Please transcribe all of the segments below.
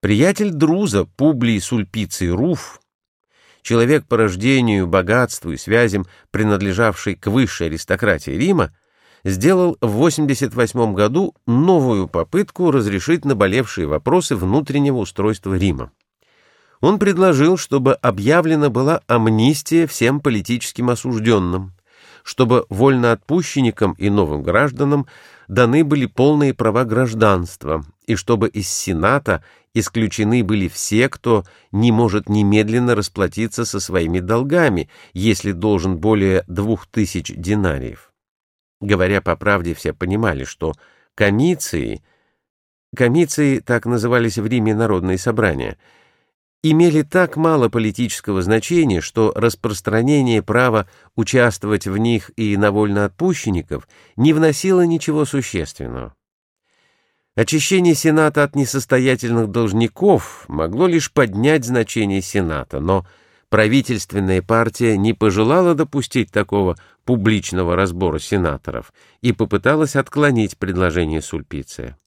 Приятель Друза, Публий Сульпиций Руф, человек по рождению, богатству и связям, принадлежавший к высшей аристократии Рима, сделал в 88 году новую попытку разрешить наболевшие вопросы внутреннего устройства Рима. Он предложил, чтобы объявлена была амнистия всем политическим осужденным, чтобы вольноотпущенникам и новым гражданам даны были полные права гражданства, и чтобы из Сената исключены были все, кто не может немедленно расплатиться со своими долгами, если должен более двух тысяч динариев. Говоря по правде, все понимали, что комиции, комиции так назывались в Риме народные собрания — имели так мало политического значения, что распространение права участвовать в них и на вольноотпущенников не вносило ничего существенного. Очищение Сената от несостоятельных должников могло лишь поднять значение Сената, но правительственная партия не пожелала допустить такого публичного разбора сенаторов и попыталась отклонить предложение Сульпиция.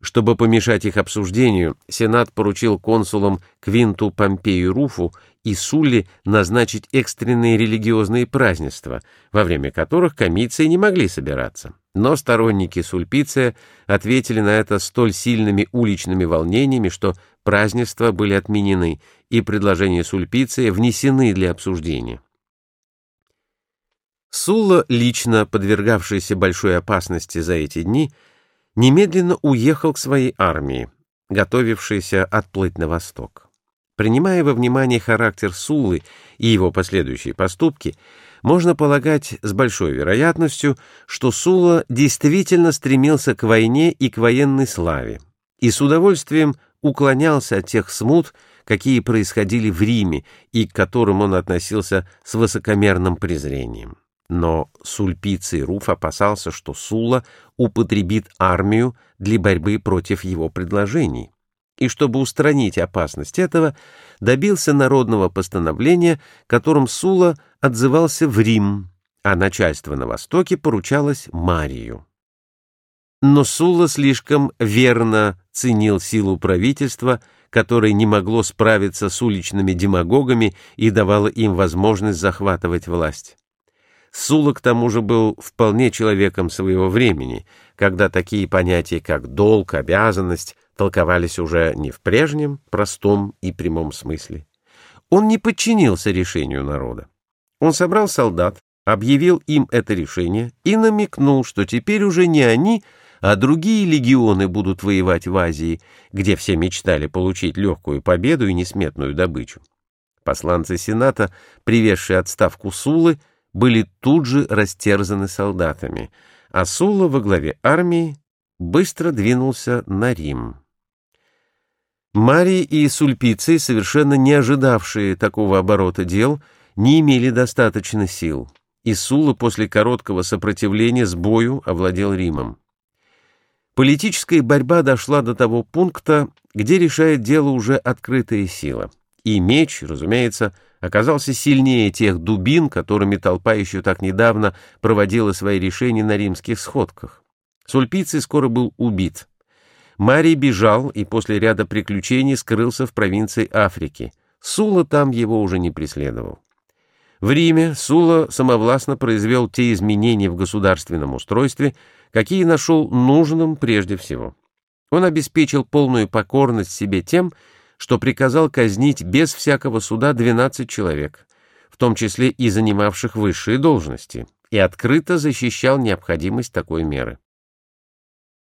Чтобы помешать их обсуждению, Сенат поручил консулам Квинту Помпею Руфу и Сулли назначить экстренные религиозные празднества, во время которых комиции не могли собираться. Но сторонники Сульпиция ответили на это столь сильными уличными волнениями, что празднества были отменены, и предложения Сульпиция внесены для обсуждения. Сулла, лично подвергавшийся большой опасности за эти дни, немедленно уехал к своей армии, готовившейся отплыть на восток. Принимая во внимание характер Суллы и его последующие поступки, можно полагать с большой вероятностью, что Сула действительно стремился к войне и к военной славе, и с удовольствием уклонялся от тех смут, какие происходили в Риме и к которым он относился с высокомерным презрением. Но Сульпиций Руф опасался, что Сула употребит армию для борьбы против его предложений, и чтобы устранить опасность этого, добился народного постановления, которым Сула отзывался в Рим, а начальство на Востоке поручалось Марию. Но Сула слишком верно ценил силу правительства, которое не могло справиться с уличными демагогами и давало им возможность захватывать власть. Сула к тому же был вполне человеком своего времени, когда такие понятия, как долг, обязанность, толковались уже не в прежнем, простом и прямом смысле. Он не подчинился решению народа. Он собрал солдат, объявил им это решение и намекнул, что теперь уже не они, а другие легионы будут воевать в Азии, где все мечтали получить легкую победу и несметную добычу. Посланцы Сената, привезшие отставку Сулы, были тут же растерзаны солдатами, а Сула во главе армии быстро двинулся на Рим. Марий и Сульпиций, совершенно не ожидавшие такого оборота дел, не имели достаточно сил, и Сула после короткого сопротивления с бою овладел Римом. Политическая борьба дошла до того пункта, где решает дело уже открытая сила. И меч, разумеется, оказался сильнее тех дубин, которыми толпа еще так недавно проводила свои решения на римских сходках. Сульпиций скоро был убит. Марий бежал и после ряда приключений скрылся в провинции Африки. Сула там его уже не преследовал. В Риме Сула самовластно произвел те изменения в государственном устройстве, какие нашел нужным прежде всего. Он обеспечил полную покорность себе тем, что приказал казнить без всякого суда 12 человек, в том числе и занимавших высшие должности, и открыто защищал необходимость такой меры.